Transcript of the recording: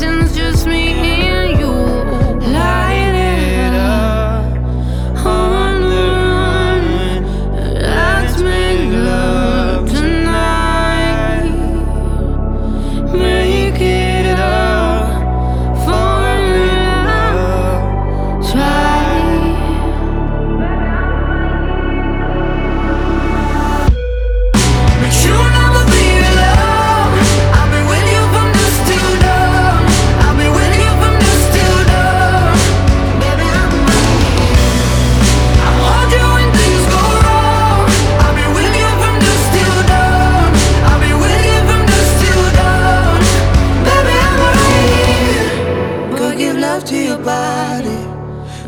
your just me